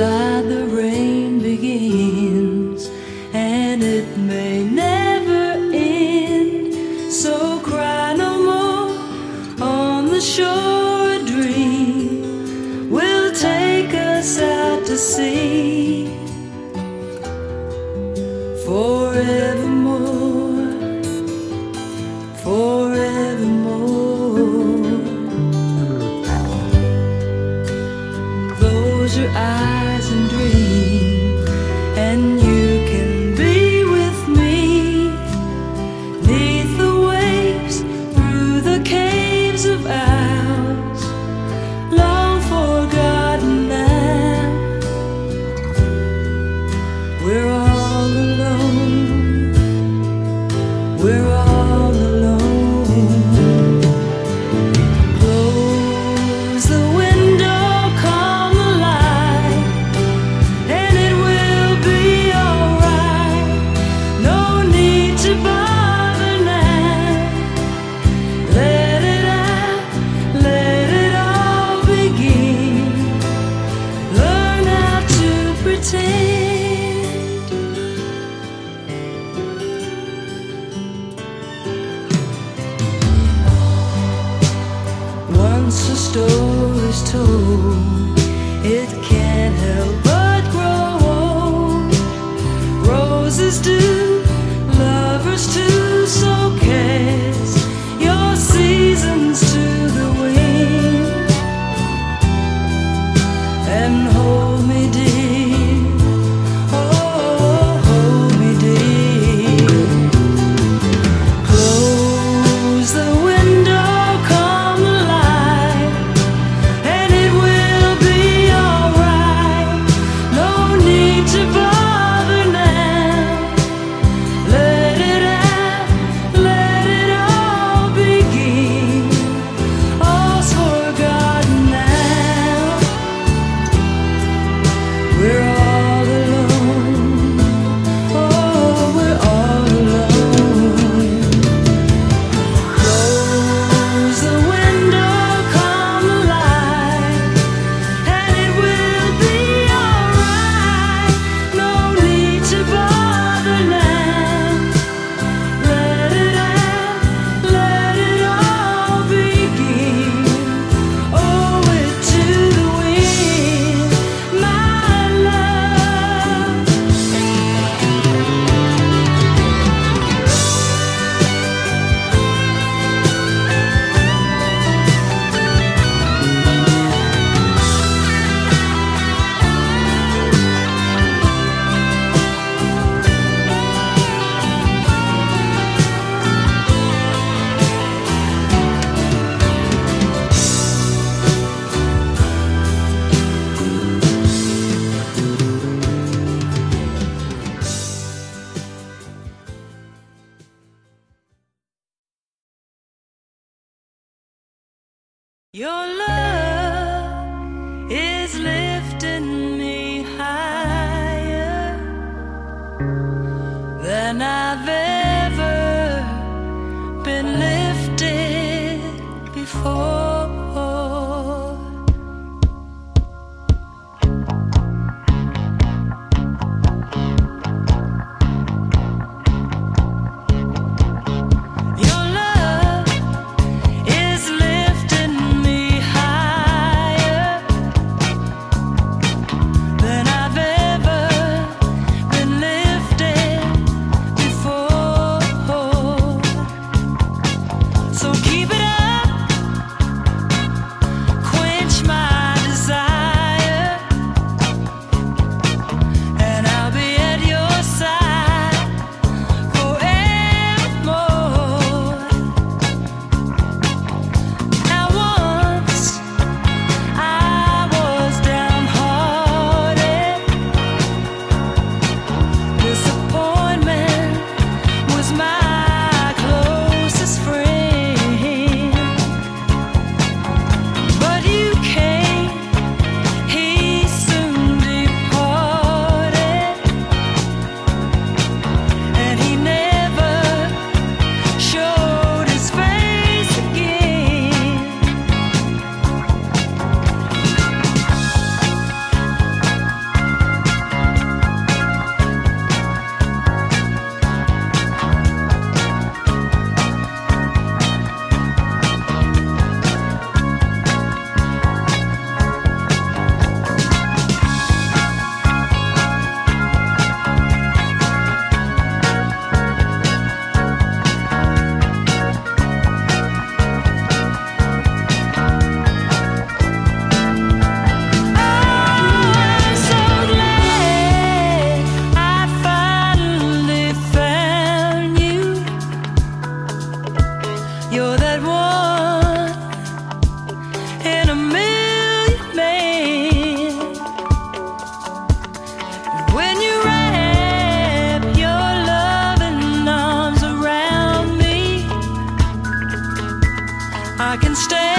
outside the rain begins and it may never end. So cry no more on the shore a dream. Will take us out to sea forevermore. too. Your love. Can stay.